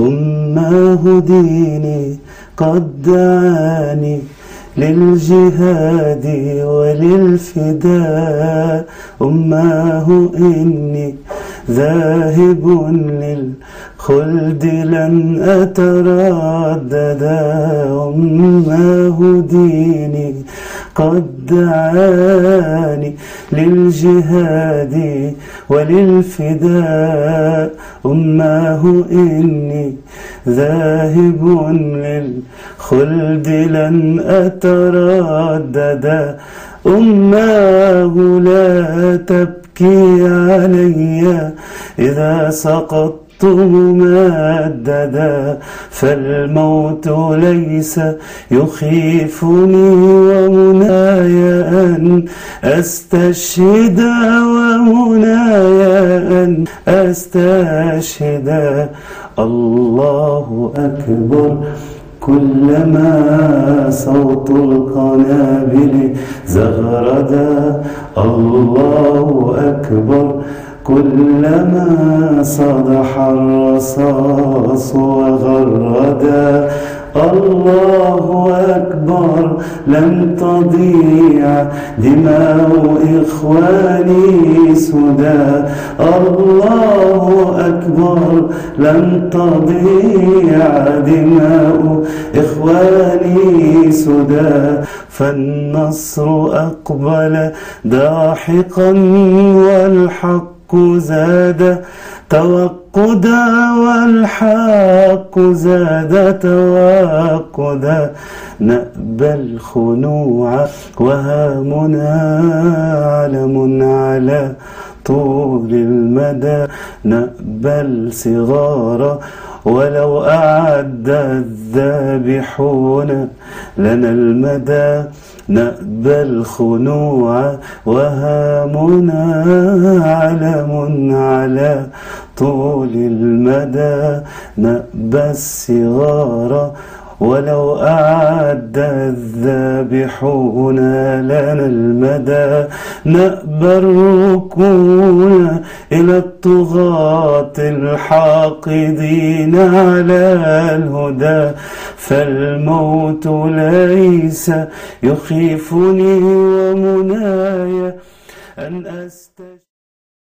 أماه ديني قد دعاني للجهاد وللفداء. أماه إني ذاهب للخلد لن أتردد. أماه ديني قد دعاني للجهاد وللفداء. أماه إني ذاهب للخلد لن أتردد. أماه لا تبكي علي إذا سقطت ممددا فالموت ليس يخيفني ومناي أن أستشهد ومناي أن أستشهد. الله أكبر. كلما صوت القنابل زغردا الله أكبر. كلما صدح الرصاص وغردا الله أكبر لن تضيع دماء إخواني سدى. الله أكبر لن تضيع دماء إخواني سدى. فالنصر أقبل ضاحقا والحق زاد توقدا والحق زاد توقدا نأبى الخنوع وهامنا علم على طول المدى نأبى الصغار ولو أعد الذابحون لنا المدى. نأبى الخنوع وهامنا علم على طول المدى نأبى الصغار ولو أعد الذابحون لنا المدى نأبى الركون إلى الطغاة الحاقدين على الهدى. فالموت ليس يخيفني ومناي أن أستجيب